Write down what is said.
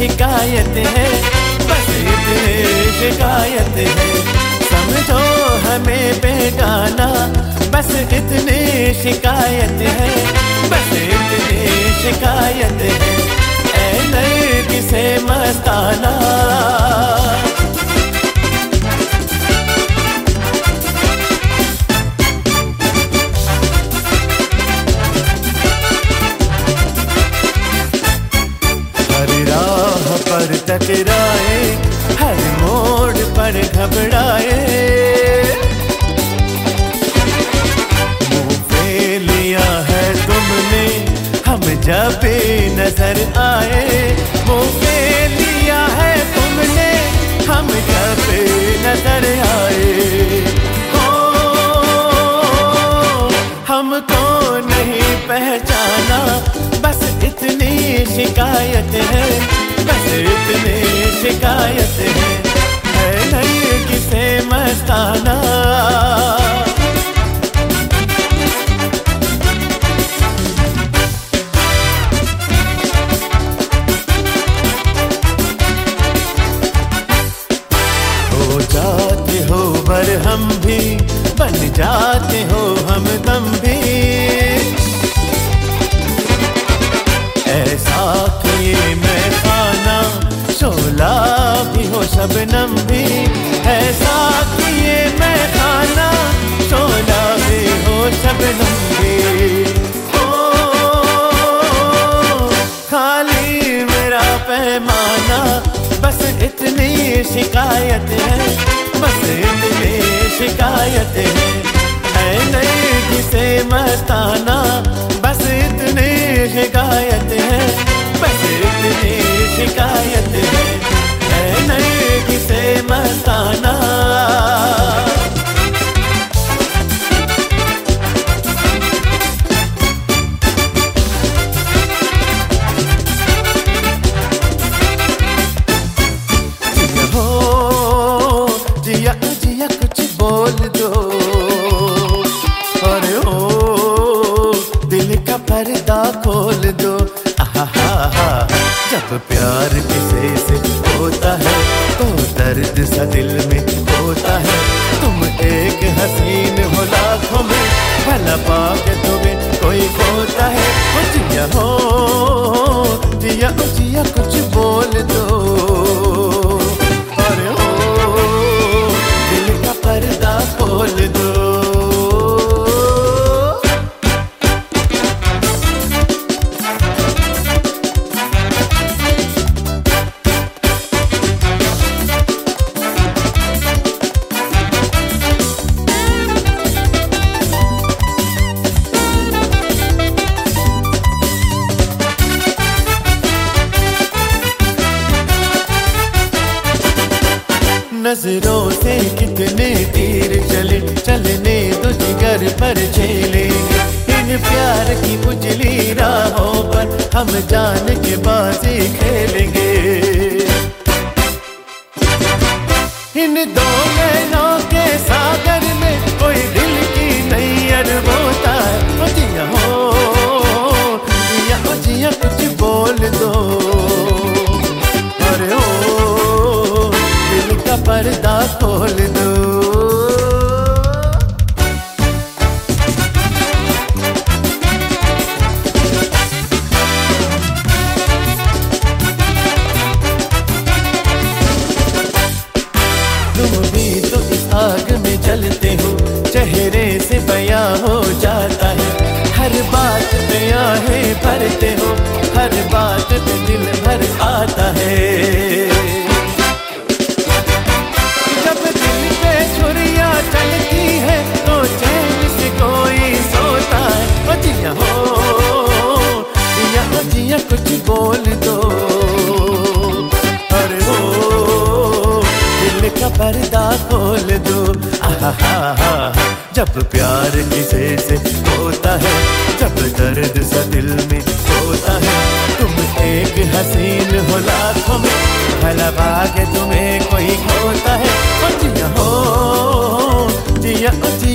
शिकायत है, बस इतने शिकायत है। समझो हमें बेगाना, बस इतने शिकायत है, बस इतने शिकायत है। ऐ किसे मस्ताना। टकराए, हर मोड़ पर घबराए। मुँह लिया है तुमने, हम जब नज़र आए। मुँह लिया है तुमने, हम जब नज़र आए शिकायत है। नहीं किसे मस्ताना हो जाते हो बर हम भी, बन जाते हो हम दम भी। शबनम भी ऐसा किए मैं खाना शोला भी हो शबनम भी। ओ खाली मेरा पैमाना, बस इतनी शिकायत है, बस इतनी शिकायत है। है नहीं किसे मस्ताना, बस इतनी शिकायत जब प्यार किसे से होता है तो दर्द सा दिल में होता है। तुम एक हसीन हो लाखों में, भला पाके तुम्हें नज़रों से कितने तीर चले चलने तो जिगर पर झेलेंगे इन प्यार की उजली राहों पर हम जान के बाजी खेलेंगे। इन दो नैनों खोल दो। तुम भी तो इस आग में जलते हो, चेहरे से बयां हो जाता है। हर बात पे आहे भरते हो, हर बात दिल भर आता है। जब प्यार किसे से होता है, जब दर्द सा दिल में होता है, तुम एक हसीन हो लाखों में, भला भाग तुम्हें कोई खोता है। जिया हो, जिया जिया